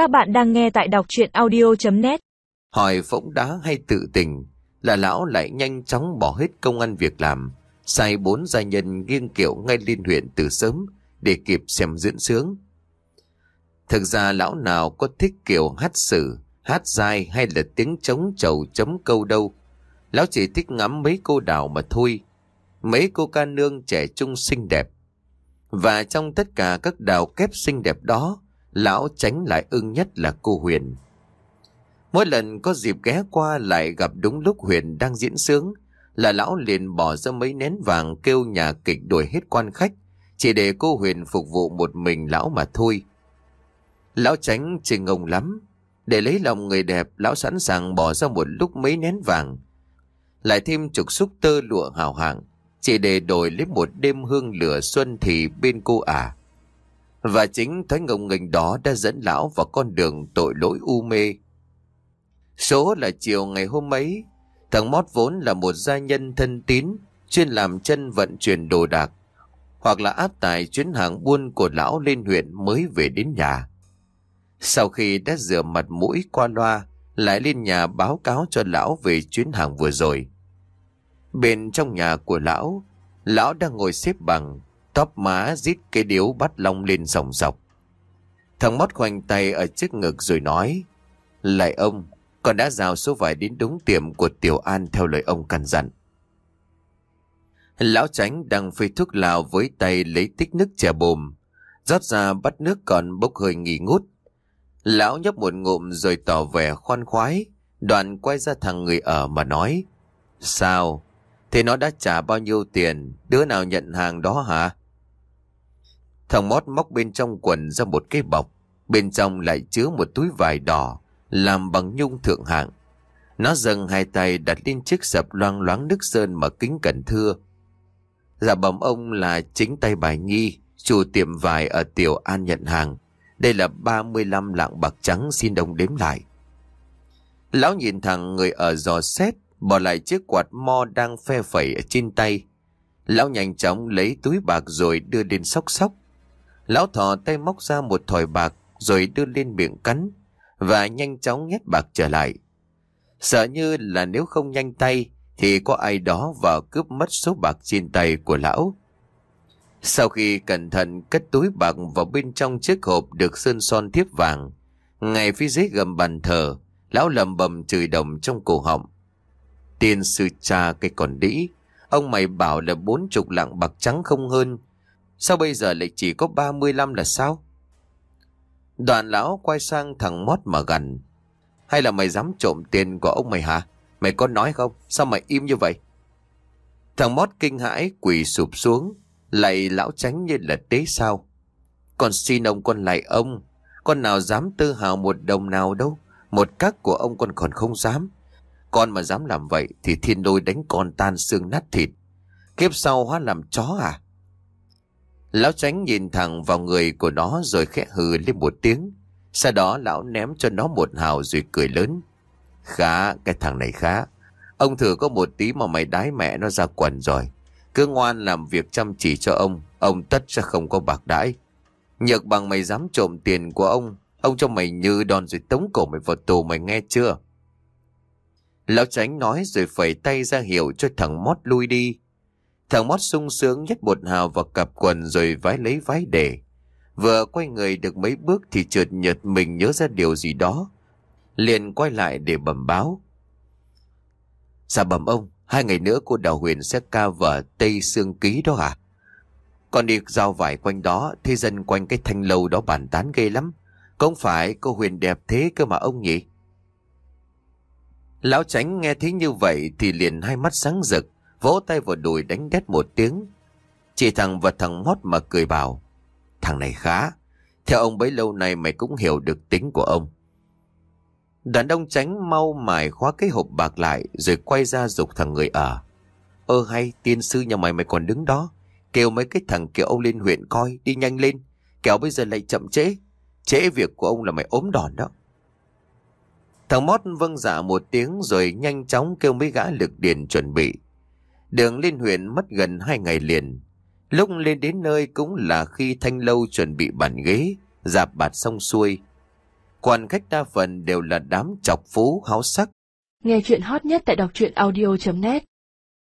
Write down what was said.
Các bạn đang nghe tại đọc chuyện audio.net Hỏi phỗng đá hay tự tình là lão lại nhanh chóng bỏ hết công ăn việc làm, sai bốn gia nhân nghiêng kiệu ngay liên huyện từ sớm để kịp xem diễn sướng. Thực ra lão nào có thích kiểu hát sử, hát dài hay là tiếng trống trầu chấm câu đâu. Lão chỉ thích ngắm mấy cô đào mà thôi. Mấy cô ca nương trẻ trung xinh đẹp. Và trong tất cả các đào kép xinh đẹp đó, lão tránh lại ưng nhất là cô Huyền. Mỗi lần có dịp ghé qua lại gặp đúng lúc Huyền đang diễn sướng, là lão liền bỏ ra mấy nén vàng kêu nhà kịch đuổi hết quan khách, chỉ để cô Huyền phục vụ một mình lão mà thôi. Lão tránh chỉ ngông lắm, để lấy lòng người đẹp lão sẵn sàng bỏ ra một lúc mấy nén vàng, lại thêm chục xúc tơ lụa hào hạng, chỉ để đổi lấy một đêm hương lửa xuân thì bên cô à. Và chính thói ngông nghênh đó đã dẫn lão vào con đường tội lỗi u mê. Số là chiều ngày hôm ấy, thằng Mót vốn là một gia nhân thân tín, chuyên làm chân vận chuyển đồ đạc, hoặc là áp tải chuyến hàng buôn của lão lên huyện mới về đến nhà. Sau khi đã rửa mặt mũi qua loa, lại lên nhà báo cáo cho lão về chuyến hàng vừa rồi. Bên trong nhà của lão, lão đang ngồi xếp bằng, tóp má rít cái điếu bắt long lên sòng sọc. Thằng mót khoanh tay ở trước ngực rồi nói, Lại ông, con đã giao số vải đến đúng tiệm của Tiểu An theo lời ông căn dặn. Lão tránh đang phê thuốc lào với tay lấy tích nước chè bồm, rót ra bắt nước còn bốc hơi nghỉ ngút. Lão nhấp một ngụm rồi tỏ vẻ khoan khoái, đoạn quay ra thằng người ở mà nói, Sao? Thế nó đã trả bao nhiêu tiền, đứa nào nhận hàng đó hả? Thằng mót móc bên trong quần ra một cái bọc, bên trong lại chứa một túi vải đỏ, làm bằng nhung thượng hạng. Nó dâng hai tay đặt lên chiếc sập loang loáng nước sơn mà kính cẩn thưa. Dạ bẩm ông là chính tay bài nhi, chủ tiệm vải ở Tiểu An nhận hàng. Đây là 35 lạng bạc trắng xin đồng đếm lại. Lão nhìn thằng người ở giò xét, bỏ lại chiếc quạt mo đang phe phẩy ở trên tay. Lão nhanh chóng lấy túi bạc rồi đưa đến sóc sóc. Lão thò tay móc ra một thỏi bạc rồi đưa lên miệng cắn và nhanh chóng nhét bạc trở lại. Sợ như là nếu không nhanh tay thì có ai đó vào cướp mất số bạc trên tay của lão. Sau khi cẩn thận cất túi bạc vào bên trong chiếc hộp được sơn son thiếp vàng, ngay phía dưới gầm bàn thờ, lão lầm bầm chửi đồng trong cổ họng. Tiên sư cha cái còn đĩ, ông mày bảo là bốn chục lạng bạc trắng không hơn, sao bây giờ lại chỉ có ba mươi lăm là sao? đoàn lão quay sang thằng mót mà gần. Hay là mày dám trộm tiền của ông mày hả? Mày có nói không? Sao mày im như vậy? Thằng mót kinh hãi quỳ sụp xuống, lại lão tránh như là tế sao. Con xin ông con lại ông, con nào dám tư hào một đồng nào đâu, một cắc của ông con còn không dám. Con mà dám làm vậy thì thiên đôi đánh con tan xương nát thịt. Kiếp sau hóa làm chó à? Lão tránh nhìn thẳng vào người của nó rồi khẽ hừ lên một tiếng. Sau đó lão ném cho nó một hào rồi cười lớn. Khá, cái thằng này khá. Ông thử có một tí mà mày đái mẹ nó ra quần rồi. Cứ ngoan làm việc chăm chỉ cho ông, ông tất sẽ không có bạc đãi. Nhược bằng mày dám trộm tiền của ông, ông cho mày như đòn rồi tống cổ mày vào tù mày nghe chưa? Lão tránh nói rồi phẩy tay ra hiệu cho thằng mót lui đi. Thằng mót sung sướng nhét bột hào vào cặp quần rồi vái lấy vái để. Vừa quay người được mấy bước thì trượt nhật mình nhớ ra điều gì đó. Liền quay lại để bẩm báo. Dạ bẩm ông, hai ngày nữa cô Đào Huyền sẽ ca vở Tây Sương Ký đó à? Còn đi giao vải quanh đó, thế dân quanh cái thanh lâu đó bàn tán ghê lắm. Không phải cô Huyền đẹp thế cơ mà ông nhỉ? Lão tránh nghe thấy như vậy thì liền hai mắt sáng rực, vỗ tay vào đùi đánh đét một tiếng. chỉ thằng và thằng mót mà cười bảo, thằng này khá, theo ông bấy lâu nay mày cũng hiểu được tính của ông. Đàn ông tránh mau mài khóa cái hộp bạc lại rồi quay ra dục thằng người ở. Ơ hay, tiên sư nhà mày mày còn đứng đó, kêu mấy cái thằng kêu ông lên huyện coi, đi nhanh lên, kéo bây giờ lại chậm trễ. Trễ việc của ông là mày ốm đòn đó. Thằng Mót vâng dạ một tiếng rồi nhanh chóng kêu mấy gã lực điền chuẩn bị. Đường lên huyện mất gần hai ngày liền. Lúc lên đến nơi cũng là khi Thanh Lâu chuẩn bị bàn ghế, dạp bạt xong xuôi. Quan khách đa phần đều là đám chọc phú háo sắc. Nghe chuyện hot nhất tại đọc truyện audio.net